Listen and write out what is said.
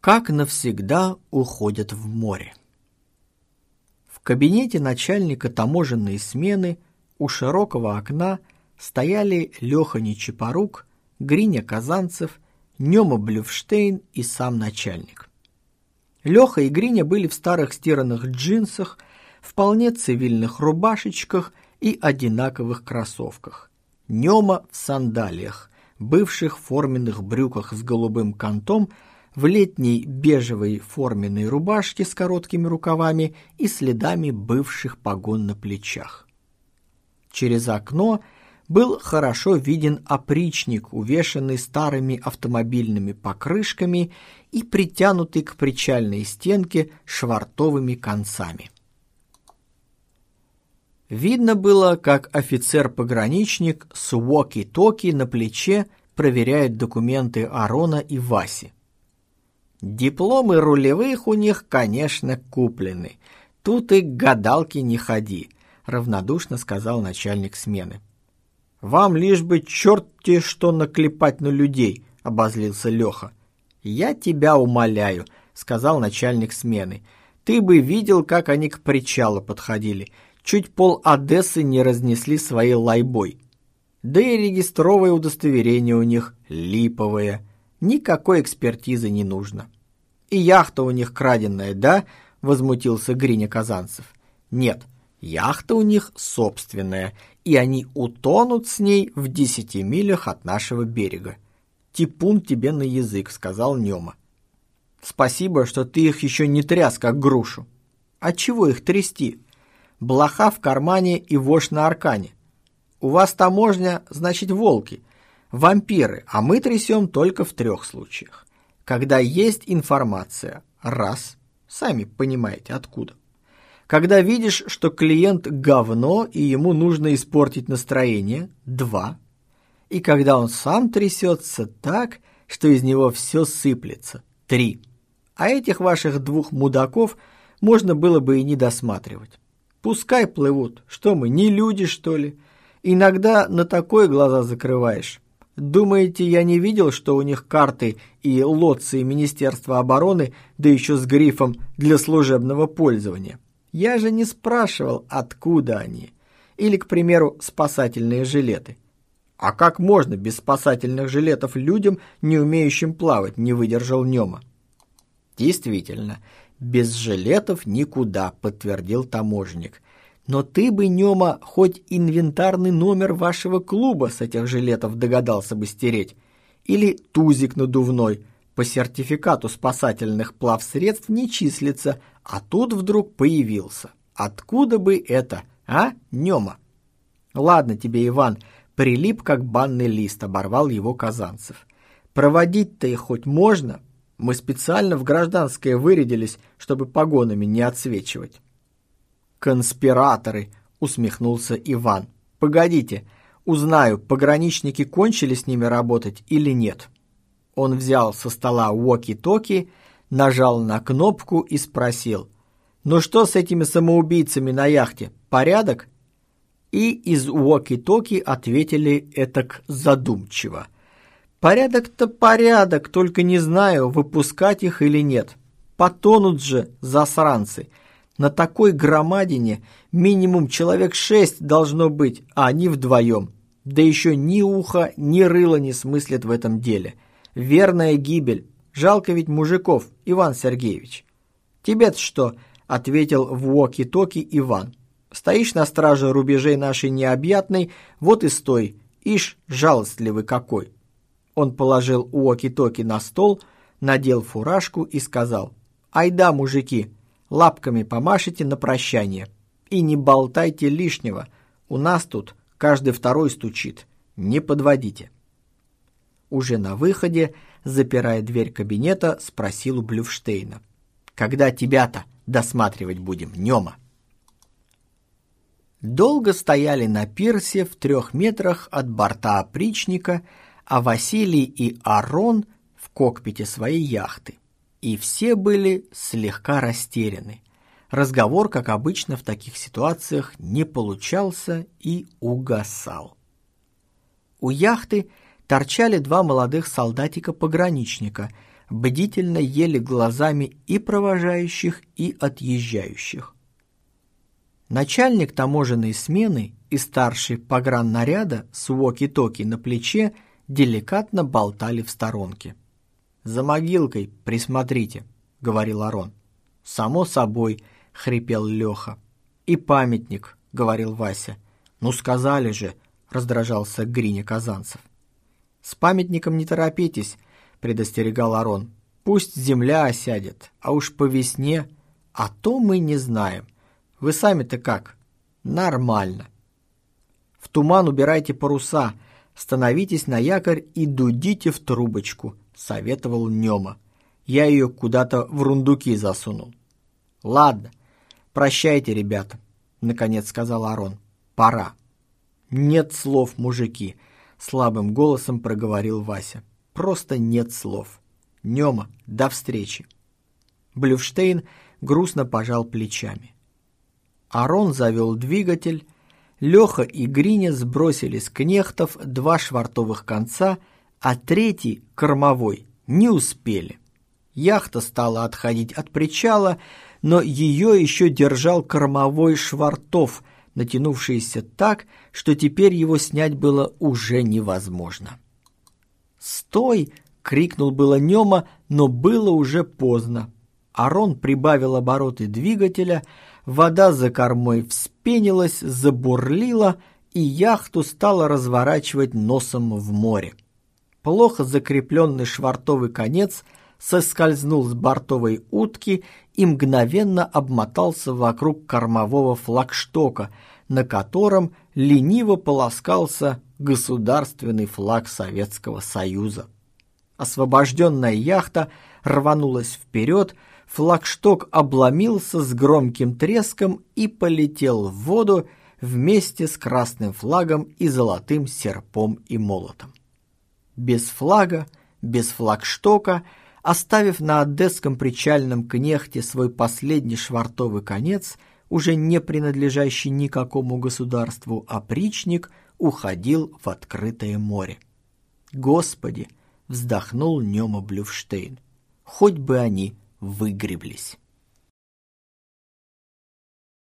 как навсегда уходят в море. В кабинете начальника таможенной смены у широкого окна стояли Леха Нечипорук, Гриня Казанцев, Нема Блюфштейн и сам начальник. Леха и Гриня были в старых стиранных джинсах, вполне цивильных рубашечках и одинаковых кроссовках. Нема в сандалиях, бывших форменных брюках с голубым кантом – в летней бежевой форменной рубашке с короткими рукавами и следами бывших погон на плечах. Через окно был хорошо виден опричник, увешанный старыми автомобильными покрышками и притянутый к причальной стенке швартовыми концами. Видно было, как офицер-пограничник с уоки-токи на плече проверяет документы Арона и Васи. Дипломы рулевых у них, конечно, куплены. Тут и к гадалке не ходи, равнодушно сказал начальник смены. Вам лишь бы черти что наклепать на людей, обозлился Леха. Я тебя умоляю, сказал начальник смены. Ты бы видел, как они к причалу подходили. Чуть пол Одессы не разнесли своей лайбой. Да и регистровое удостоверение у них липовое. Никакой экспертизы не нужно. И яхта у них краденная, да? Возмутился Гриня Казанцев. Нет, яхта у них собственная, и они утонут с ней в десяти милях от нашего берега. Типун тебе на язык, сказал Нема. Спасибо, что ты их еще не тряс, как грушу. А чего их трясти? Блоха в кармане и вошь на аркане. У вас таможня, значит, волки, вампиры, а мы трясем только в трех случаях. Когда есть информация, раз, сами понимаете откуда. Когда видишь, что клиент говно и ему нужно испортить настроение, два. И когда он сам трясется так, что из него все сыплется, три. А этих ваших двух мудаков можно было бы и не досматривать. Пускай плывут, что мы, не люди, что ли? Иногда на такое глаза закрываешь. Думаете, я не видел, что у них карты и лоции Министерства обороны, да еще с грифом «для служебного пользования»? Я же не спрашивал, откуда они. Или, к примеру, спасательные жилеты. А как можно без спасательных жилетов людям, не умеющим плавать, не выдержал Нема? Действительно, без жилетов никуда, подтвердил таможенник. Но ты бы, Нема, хоть инвентарный номер вашего клуба с этих жилетов догадался бы стереть. Или тузик надувной. По сертификату спасательных плавсредств не числится, а тут вдруг появился. Откуда бы это, а, Нема? Ладно тебе, Иван, прилип как банный лист, оборвал его Казанцев. Проводить-то их хоть можно? Мы специально в гражданское вырядились, чтобы погонами не отсвечивать. «Конспираторы!» — усмехнулся Иван. «Погодите, узнаю, пограничники кончили с ними работать или нет». Он взял со стола уоки-токи, нажал на кнопку и спросил. «Ну что с этими самоубийцами на яхте? Порядок?» И из уоки-токи ответили этак задумчиво. «Порядок-то порядок, только не знаю, выпускать их или нет. Потонут же, засранцы. На такой громадине минимум человек шесть должно быть, а они вдвоем. Да еще ни уха, ни рыла не смыслят в этом деле. Верная гибель. Жалко ведь мужиков, Иван Сергеевич. Тебе-то что? Ответил в уоки-токи Иван. Стоишь на страже рубежей нашей необъятной, вот и стой. Ишь, жалостливый какой. Он положил уоки-токи на стол, надел фуражку и сказал. Айда, мужики, лапками помашите на прощание. И не болтайте лишнего, у нас тут каждый второй стучит, не подводите. Уже на выходе, запирая дверь кабинета, спросил у Блюфштейна. «Когда тебя-то досматривать будем, Нема?» Долго стояли на пирсе в трех метрах от борта опричника, а Василий и Арон в кокпите своей яхты и все были слегка растеряны. Разговор, как обычно в таких ситуациях, не получался и угасал. У яхты торчали два молодых солдатика-пограничника бдительно ели глазами и провожающих, и отъезжающих. Начальник таможенной смены и старший пограннаряда с уоки-токи на плече деликатно болтали в сторонке. «За могилкой присмотрите», — говорил Арон. «Само собой», — хрипел Леха. «И памятник», — говорил Вася. «Ну сказали же», — раздражался Гриня Казанцев. «С памятником не торопитесь», — предостерегал Арон. «Пусть земля осядет, а уж по весне, а то мы не знаем. Вы сами-то как?» «Нормально». «В туман убирайте паруса, становитесь на якорь и дудите в трубочку», — советовал Нема. «Я ее куда-то в рундуки засунул». «Ладно, прощайте, ребята», — наконец сказал Арон. «Пора». «Нет слов, мужики», — слабым голосом проговорил Вася. «Просто нет слов. Нема, до встречи». Блюфштейн грустно пожал плечами. Арон завел двигатель, Леха и Гриня сбросили с кнехтов два швартовых конца, а третий, кормовой, не успели. Яхта стала отходить от причала, но ее еще держал кормовой швартов, натянувшийся так, что теперь его снять было уже невозможно. «Стой!» — крикнул было Нема, но было уже поздно. Арон прибавил обороты двигателя, вода за кормой вспенилась, забурлила, и яхту стала разворачивать носом в море. Плохо закрепленный швартовый конец соскользнул с бортовой утки и мгновенно обмотался вокруг кормового флагштока, на котором лениво полоскался государственный флаг Советского Союза. Освобожденная яхта рванулась вперед, флагшток обломился с громким треском и полетел в воду вместе с красным флагом и золотым серпом и молотом. Без флага, без флагштока – Оставив на одесском причальном кнехте свой последний швартовый конец, уже не принадлежащий никакому государству, опричник уходил в открытое море. «Господи!» — вздохнул Нема Блюфштейн. «Хоть бы они выгреблись!»